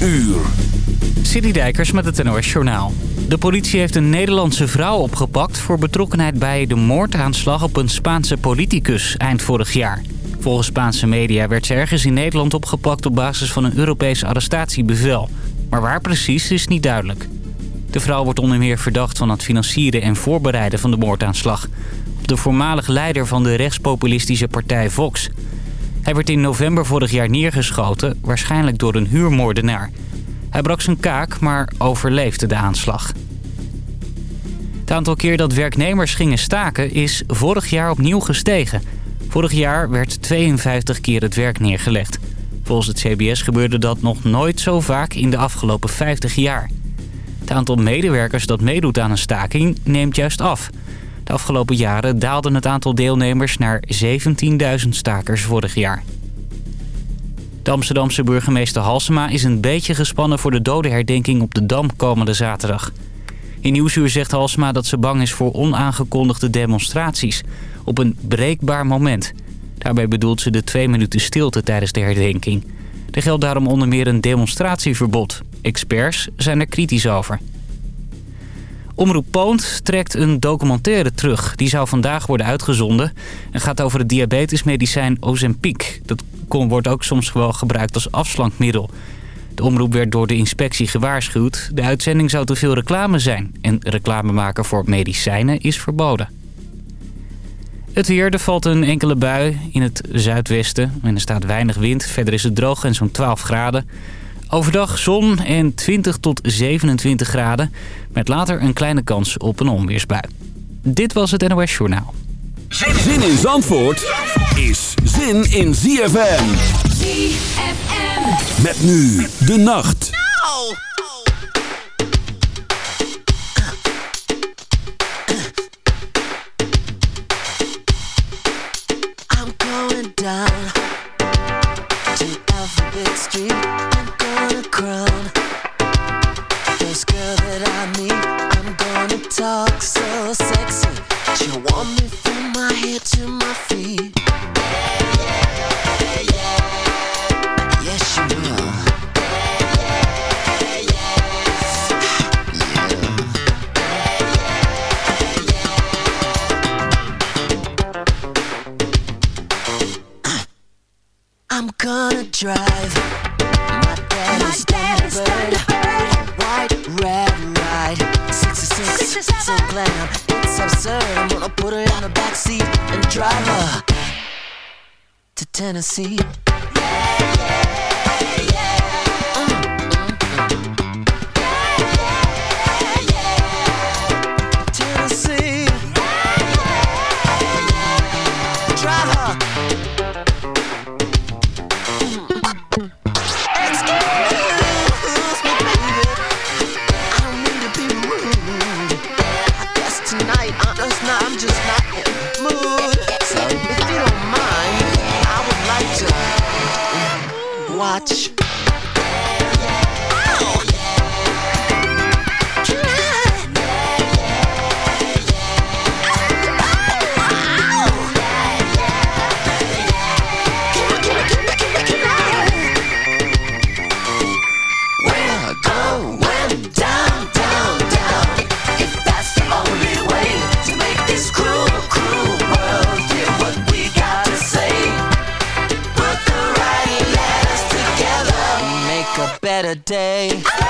uur. City Dijkers met het NOS Journaal. De politie heeft een Nederlandse vrouw opgepakt... voor betrokkenheid bij de moordaanslag op een Spaanse politicus eind vorig jaar. Volgens Spaanse media werd ze ergens in Nederland opgepakt... op basis van een Europees arrestatiebevel. Maar waar precies is niet duidelijk. De vrouw wordt onder meer verdacht van het financieren en voorbereiden van de moordaanslag. Op de voormalig leider van de rechtspopulistische partij Vox... Hij werd in november vorig jaar neergeschoten, waarschijnlijk door een huurmoordenaar. Hij brak zijn kaak, maar overleefde de aanslag. Het aantal keer dat werknemers gingen staken is vorig jaar opnieuw gestegen. Vorig jaar werd 52 keer het werk neergelegd. Volgens het CBS gebeurde dat nog nooit zo vaak in de afgelopen 50 jaar. Het aantal medewerkers dat meedoet aan een staking neemt juist af... De afgelopen jaren daalde het aantal deelnemers naar 17.000 stakers vorig jaar. De Amsterdamse burgemeester Halsema is een beetje gespannen voor de dodenherdenking op de Dam komende zaterdag. In Nieuwsuur zegt Halsema dat ze bang is voor onaangekondigde demonstraties op een breekbaar moment. Daarbij bedoelt ze de twee minuten stilte tijdens de herdenking. Er geldt daarom onder meer een demonstratieverbod. Experts zijn er kritisch over. Omroep Poont trekt een documentaire terug. Die zou vandaag worden uitgezonden en gaat over het diabetesmedicijn Ozempic. Dat wordt ook soms wel gebruikt als afslankmiddel. De omroep werd door de inspectie gewaarschuwd. De uitzending zou te veel reclame zijn. En reclame maken voor medicijnen is verboden. Het weer, er valt een enkele bui in het zuidwesten. En er staat weinig wind. Verder is het droog en zo'n 12 graden. Overdag zon en 20 tot 27 graden. Met later een kleine kans op een onweersbui. Dit was het NOS Journaal. Zin in Zandvoort is zin in ZFM. ZFM. Met nu de nacht. Tennessee. Better day.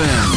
ZFM.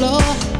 Floor.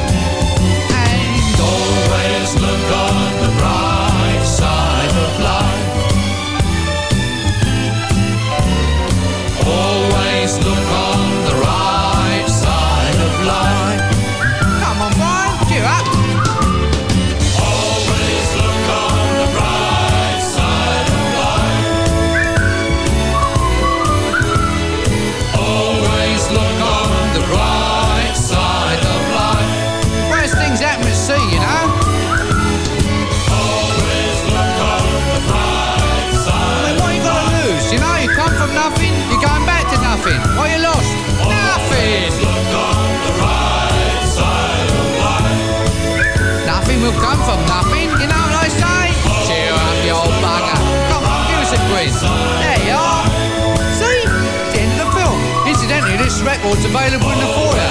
This record's available in the foyer.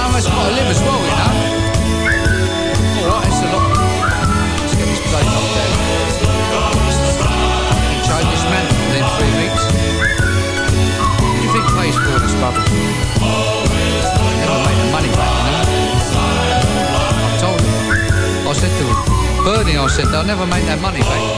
Of us got to live as well, you know. All right, it's a lot. Let's get this place up there. Change this man within three weeks. What do you think pays for this rubbish? Never made the money back, you know. I told him. I said to him, Bernie, I said, they'll never make that money back.